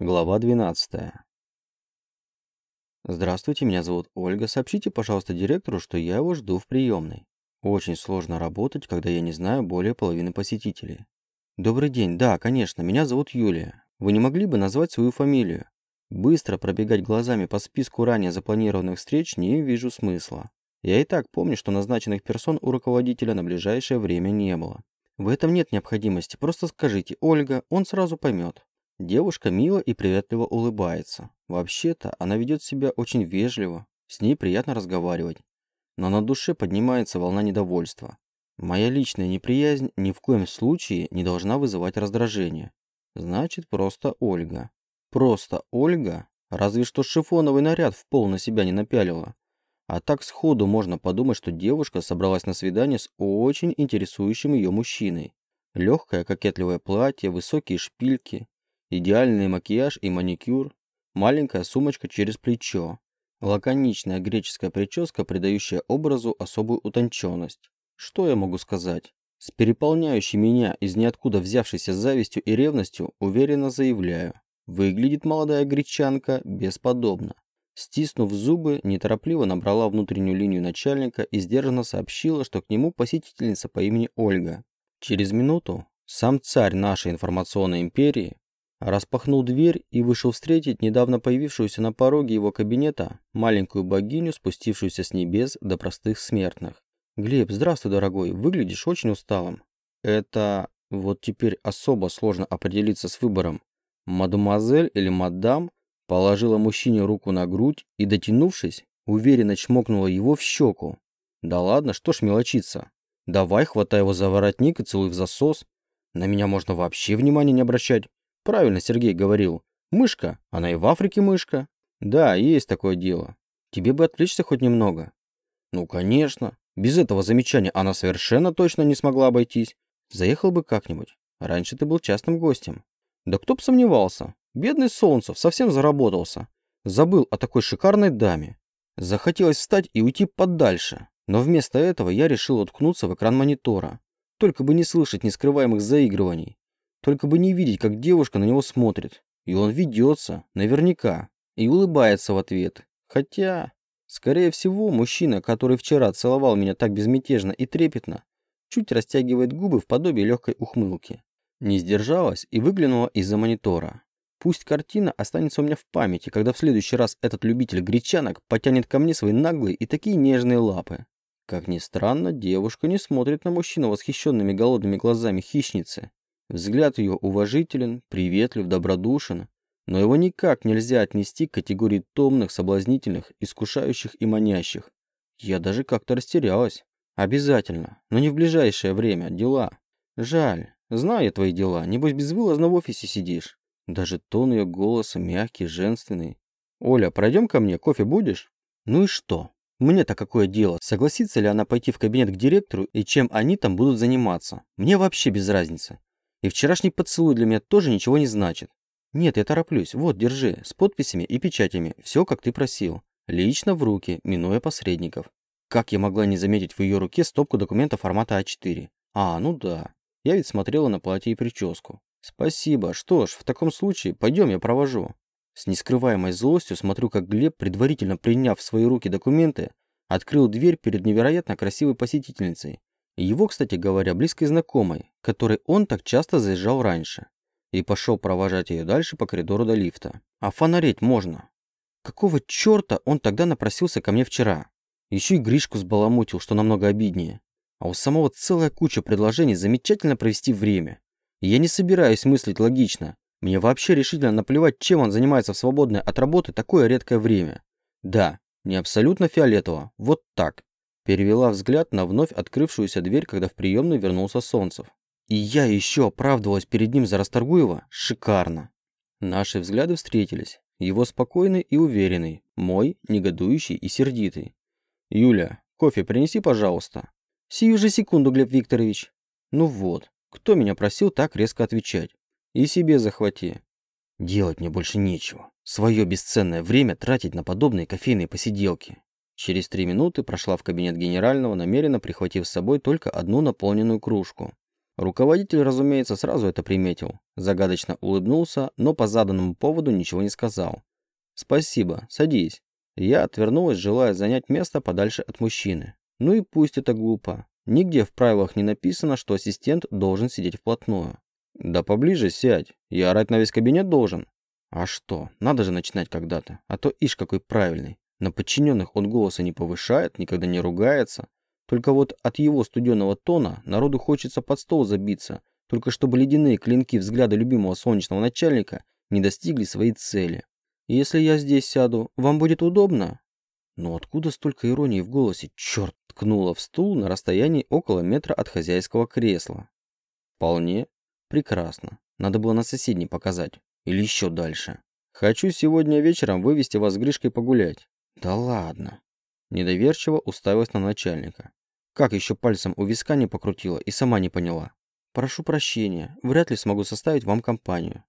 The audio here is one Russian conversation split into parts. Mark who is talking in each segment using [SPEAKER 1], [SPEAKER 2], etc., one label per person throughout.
[SPEAKER 1] Глава 12. Здравствуйте, меня зовут Ольга. Сообщите, пожалуйста, директору, что я его жду в приемной. Очень сложно работать, когда я не знаю более половины посетителей. Добрый день. Да, конечно, меня зовут Юлия. Вы не могли бы назвать свою фамилию? Быстро пробегать глазами по списку ранее запланированных встреч не вижу смысла. Я и так помню, что назначенных персон у руководителя на ближайшее время не было. В этом нет необходимости, просто скажите «Ольга», он сразу поймет. Девушка мило и приветливо улыбается. Вообще-то, она ведет себя очень вежливо, с ней приятно разговаривать. Но на душе поднимается волна недовольства. Моя личная неприязнь ни в коем случае не должна вызывать раздражение. Значит, просто Ольга. Просто Ольга? Разве что шифоновый наряд в пол на себя не напялила. А так сходу можно подумать, что девушка собралась на свидание с очень интересующим ее мужчиной. Легкое кокетливое платье, высокие шпильки, Идеальный макияж и маникюр, маленькая сумочка через плечо, лаконичная греческая прическа, придающая образу особую утонченность. Что я могу сказать? С переполняющей меня из ниоткуда взявшейся завистью и ревностью уверенно заявляю. Выглядит молодая гречанка бесподобно. Стиснув зубы, неторопливо набрала внутреннюю линию начальника и сдержанно сообщила, что к нему посетительница по имени Ольга. Через минуту сам царь нашей информационной империи Распахнул дверь и вышел встретить недавно появившуюся на пороге его кабинета маленькую богиню, спустившуюся с небес до простых смертных. «Глеб, здравствуй, дорогой, выглядишь очень усталым». «Это... вот теперь особо сложно определиться с выбором. Мадемуазель или мадам положила мужчине руку на грудь и, дотянувшись, уверенно чмокнула его в щеку. Да ладно, что ж мелочиться. Давай, хватай его за воротник и целуй в засос. На меня можно вообще внимания не обращать. Правильно Сергей говорил. Мышка, она и в Африке мышка. Да, есть такое дело. Тебе бы отвлечься хоть немного. Ну, конечно. Без этого замечания она совершенно точно не смогла обойтись. Заехал бы как-нибудь. Раньше ты был частным гостем. Да кто б сомневался. Бедный Солнцев совсем заработался. Забыл о такой шикарной даме. Захотелось встать и уйти подальше. Но вместо этого я решил уткнуться в экран монитора. Только бы не слышать нескрываемых заигрываний. Только бы не видеть, как девушка на него смотрит. И он ведется, наверняка, и улыбается в ответ. Хотя, скорее всего, мужчина, который вчера целовал меня так безмятежно и трепетно, чуть растягивает губы в подобии легкой ухмылки. Не сдержалась и выглянула из-за монитора. Пусть картина останется у меня в памяти, когда в следующий раз этот любитель гречанок потянет ко мне свои наглые и такие нежные лапы. Как ни странно, девушка не смотрит на мужчину восхищенными голодными глазами хищницы, Взгляд ее уважителен, приветлив, добродушен, но его никак нельзя отнести к категории томных, соблазнительных, искушающих и манящих. Я даже как-то растерялась. Обязательно, но не в ближайшее время, дела. Жаль, знаю твои дела, небось безвылазно в офисе сидишь. Даже тон ее голоса мягкий, женственный. Оля, пройдем ко мне, кофе будешь? Ну и что? Мне-то какое дело, согласится ли она пойти в кабинет к директору и чем они там будут заниматься? Мне вообще без разницы. И вчерашний поцелуй для меня тоже ничего не значит. Нет, я тороплюсь. Вот, держи, с подписями и печатями. Все, как ты просил. Лично в руки, минуя посредников. Как я могла не заметить в ее руке стопку документов формата А4? А, ну да. Я ведь смотрела на платье и прическу. Спасибо. Что ж, в таком случае, пойдем, я провожу. С нескрываемой злостью смотрю, как Глеб, предварительно приняв в свои руки документы, открыл дверь перед невероятно красивой посетительницей его, кстати говоря, близкой знакомой, которой он так часто заезжал раньше. И пошел провожать ее дальше по коридору до лифта. А фонареть можно. Какого черта он тогда напросился ко мне вчера? Еще и Гришку сбаламутил, что намного обиднее. А у самого целая куча предложений замечательно провести время. И я не собираюсь мыслить логично. Мне вообще решительно наплевать, чем он занимается в свободное от работы такое редкое время. Да, не абсолютно фиолетово, вот так. Перевела взгляд на вновь открывшуюся дверь, когда в приемную вернулся Солнцев. И я еще оправдывалась перед ним за Расторгуева? Шикарно. Наши взгляды встретились. Его спокойный и уверенный, мой негодующий и сердитый. «Юля, кофе принеси, пожалуйста». «Сию же секунду, Глеб Викторович». «Ну вот, кто меня просил так резко отвечать?» «И себе захвати». «Делать мне больше нечего. Свое бесценное время тратить на подобные кофейные посиделки». Через три минуты прошла в кабинет генерального, намеренно прихватив с собой только одну наполненную кружку. Руководитель, разумеется, сразу это приметил. Загадочно улыбнулся, но по заданному поводу ничего не сказал. «Спасибо, садись». Я отвернулась, желая занять место подальше от мужчины. Ну и пусть это глупо. Нигде в правилах не написано, что ассистент должен сидеть вплотную. Да поближе сядь. Я орать на весь кабинет должен. А что, надо же начинать когда-то. А то ишь какой правильный. На подчиненных он голоса не повышает, никогда не ругается. Только вот от его студенного тона народу хочется под стол забиться, только чтобы ледяные клинки взгляда любимого солнечного начальника не достигли своей цели. «Если я здесь сяду, вам будет удобно?» Но откуда столько иронии в голосе? Черт! Ткнула в стул на расстоянии около метра от хозяйского кресла. Вполне. Прекрасно. Надо было на соседней показать. Или еще дальше. Хочу сегодня вечером вывести вас с Гришкой погулять. Да ладно. Недоверчиво уставилась на начальника. Как еще пальцем у виска не покрутила и сама не поняла. Прошу прощения, вряд ли смогу составить вам компанию.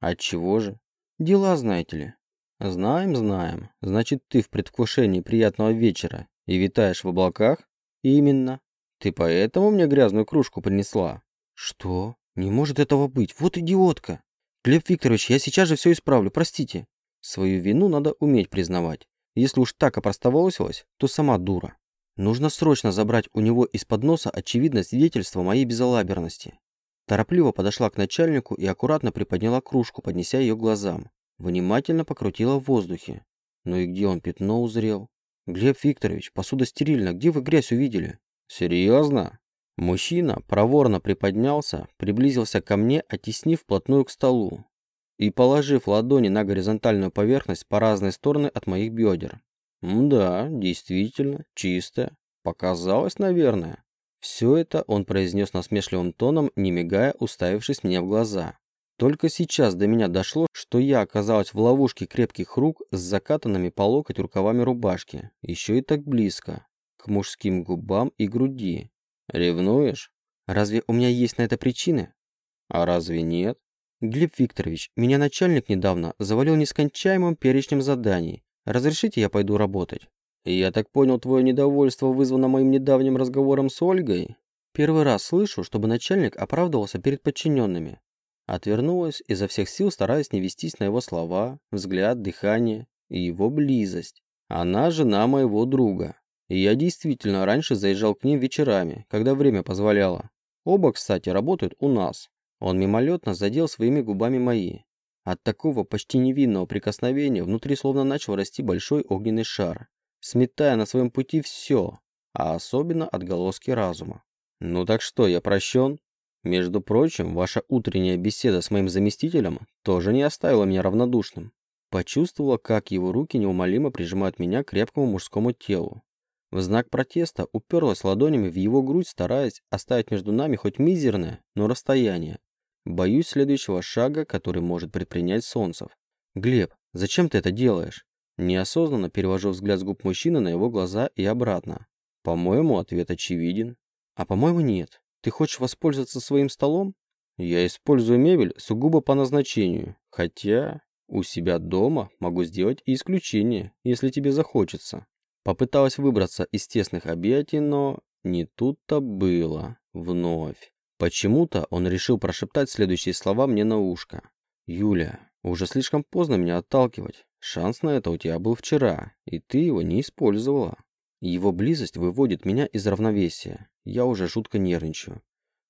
[SPEAKER 1] Отчего же? Дела, знаете ли. Знаем, знаем. Значит, ты в предвкушении приятного вечера и витаешь в облаках? Именно. Ты поэтому мне грязную кружку принесла? Что? Не может этого быть. Вот идиотка. Глеб Викторович, я сейчас же все исправлю, простите. Свою вину надо уметь признавать. Если уж так опростоволосилась, то сама дура. Нужно срочно забрать у него из-под носа очевидное свидетельство моей безалаберности. Торопливо подошла к начальнику и аккуратно приподняла кружку, поднеся ее глазам. Внимательно покрутила в воздухе. Ну и где он пятно узрел? Глеб Викторович, посуда стерильна, где вы грязь увидели? Серьезно? Мужчина проворно приподнялся, приблизился ко мне, оттеснив вплотную к столу и положив ладони на горизонтальную поверхность по разные стороны от моих бедер. Да, действительно, чистая. Показалось, наверное. Все это он произнес насмешливым тоном, не мигая, уставившись мне в глаза. Только сейчас до меня дошло, что я оказалась в ловушке крепких рук с закатанными по локоть рукавами рубашки, еще и так близко, к мужским губам и груди. Ревнуешь? Разве у меня есть на это причины? А разве нет? Глеб Викторович, меня начальник недавно завалил нескончаемым перечнем заданий, Разрешите я пойду работать? Я так понял, твое недовольство вызвано моим недавним разговором с Ольгой? Первый раз слышу, чтобы начальник оправдывался перед подчиненными. Отвернулась, изо всех сил стараясь не вестись на его слова, взгляд, дыхание и его близость. Она жена моего друга. И я действительно раньше заезжал к ним вечерами, когда время позволяло. Оба, кстати, работают у нас. Он мимолетно задел своими губами мои. От такого почти невинного прикосновения внутри словно начал расти большой огненный шар, сметая на своем пути все, а особенно отголоски разума. «Ну так что, я прощен?» Между прочим, ваша утренняя беседа с моим заместителем тоже не оставила меня равнодушным. Почувствовала, как его руки неумолимо прижимают меня к крепкому мужскому телу. В знак протеста уперлась ладонями в его грудь, стараясь оставить между нами хоть мизерное, но расстояние. Боюсь следующего шага, который может предпринять Солнцев. «Глеб, зачем ты это делаешь?» Неосознанно перевожу взгляд с губ мужчины на его глаза и обратно. По-моему, ответ очевиден. А по-моему, нет. Ты хочешь воспользоваться своим столом? Я использую мебель сугубо по назначению. Хотя у себя дома могу сделать исключение, если тебе захочется. Попыталась выбраться из тесных объятий, но не тут-то было. Вновь. Почему-то он решил прошептать следующие слова мне на ушко. «Юля, уже слишком поздно меня отталкивать. Шанс на это у тебя был вчера, и ты его не использовала. Его близость выводит меня из равновесия. Я уже жутко нервничаю.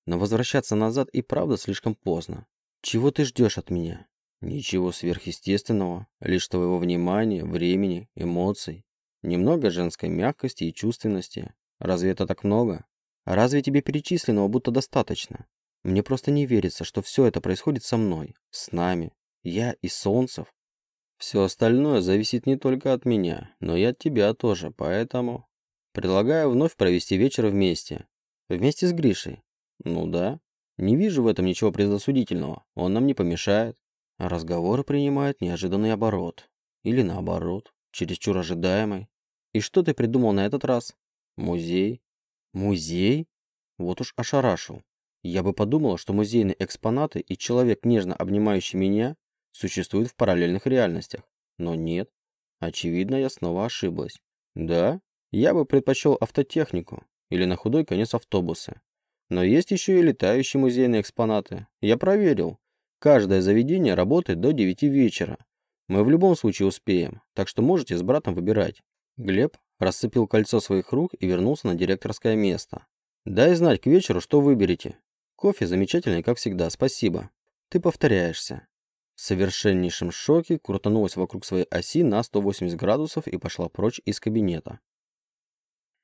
[SPEAKER 1] Но возвращаться назад и правда слишком поздно. Чего ты ждешь от меня? Ничего сверхъестественного, лишь твоего внимания, времени, эмоций. Немного женской мягкости и чувственности. Разве это так много? Разве тебе перечисленного будто достаточно? Мне просто не верится, что все это происходит со мной, с нами, я и Солнцев. Все остальное зависит не только от меня, но и от тебя тоже, поэтому... Предлагаю вновь провести вечер вместе. Вместе с Гришей. Ну да. Не вижу в этом ничего предосудительного. Он нам не помешает. Разговор принимает неожиданный оборот. Или наоборот, чересчур ожидаемый. И что ты придумал на этот раз? Музей. Музей? Вот уж ошарашил. Я бы подумала, что музейные экспонаты и человек, нежно обнимающий меня, существуют в параллельных реальностях. Но нет. Очевидно, я снова ошиблась. Да, я бы предпочел автотехнику или на худой конец автобусы. Но есть еще и летающие музейные экспонаты. Я проверил. Каждое заведение работает до 9 вечера. Мы в любом случае успеем, так что можете с братом выбирать. Глеб расцепил кольцо своих рук и вернулся на директорское место. Дай знать к вечеру, что выберете. Кофе замечательный, как всегда, спасибо. Ты повторяешься. В совершеннейшем шоке крутанулась вокруг своей оси на 180 градусов и пошла прочь из кабинета.